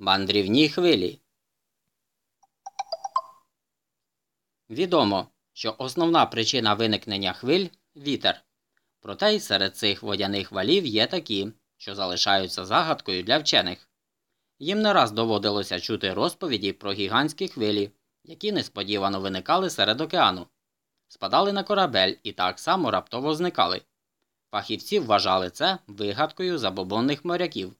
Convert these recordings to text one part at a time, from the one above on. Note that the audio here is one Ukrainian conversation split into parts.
Мандрівні хвилі. Відомо, що основна причина виникнення хвиль вітер. Проте й серед цих водяних валів є такі, що залишаються загадкою для вчених. Їм не раз доводилося чути розповіді про гігантські хвилі, які несподівано виникали серед океану, спадали на корабель і так само раптово зникали. Фахівці вважали це вигадкою забобонних моряків.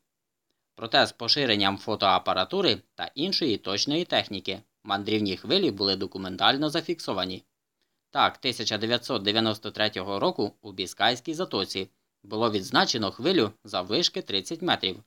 Проте з поширенням фотоапаратури та іншої точної техніки мандрівні хвилі були документально зафіксовані. Так, 1993 року у Біскайській затоці було відзначено хвилю за вишки 30 метрів.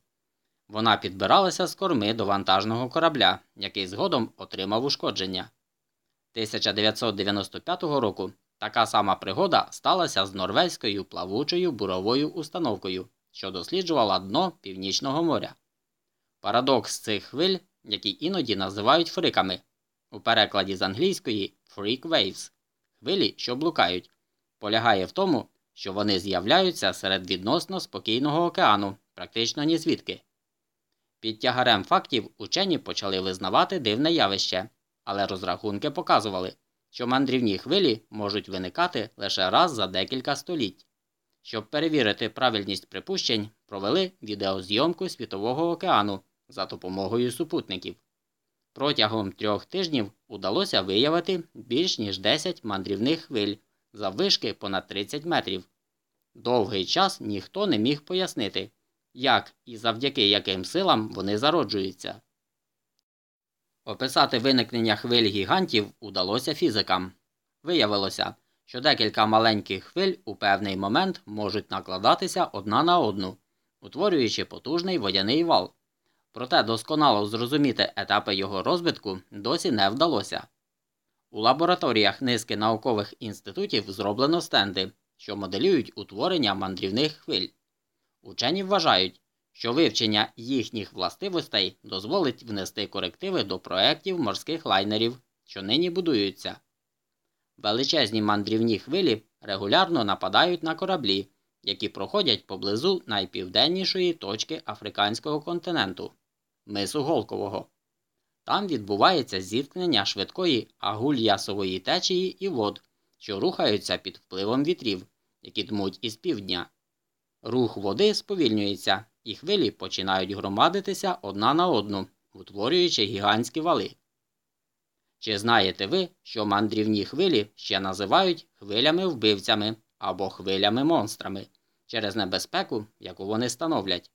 Вона підбиралася з корми до вантажного корабля, який згодом отримав ушкодження. 1995 року така сама пригода сталася з норвезькою плавучою буровою установкою, що досліджувала дно Північного моря. Парадокс цих хвиль, які іноді називають фриками, у перекладі з англійської freak waves хвилі, що блукають, полягає в тому, що вони з'являються серед відносно спокійного океану, практично ні звідки. Під тягарем фактів учені почали визнавати дивне явище, але розрахунки показували, що мандрівні хвилі можуть виникати лише раз за декілька століть. Щоб перевірити правильність припущень, провели відеозйомку Світового океану за допомогою супутників. Протягом трьох тижнів удалося виявити більш ніж 10 мандрівних хвиль заввишки понад 30 метрів. Довгий час ніхто не міг пояснити, як і завдяки яким силам вони зароджуються. Описати виникнення хвиль гігантів удалося фізикам. Виявилося, що декілька маленьких хвиль у певний момент можуть накладатися одна на одну, утворюючи потужний водяний вал. Проте досконало зрозуміти етапи його розвитку досі не вдалося. У лабораторіях низки наукових інститутів зроблено стенди, що моделюють утворення мандрівних хвиль. Учені вважають, що вивчення їхніх властивостей дозволить внести корективи до проєктів морських лайнерів, що нині будуються. Величезні мандрівні хвилі регулярно нападають на кораблі, які проходять поблизу найпівденнішої точки африканського континенту мису Голкового. Там відбувається зіткнення швидкої агульясової течії і вод, що рухаються під впливом вітрів, які дмуть із півдня. Рух води сповільнюється, і хвилі починають громадитися одна на одну, утворюючи гігантські вали. Чи знаєте ви, що мандрівні хвилі ще називають хвилями-вбивцями або хвилями монстрами через небезпеку, яку вони становлять?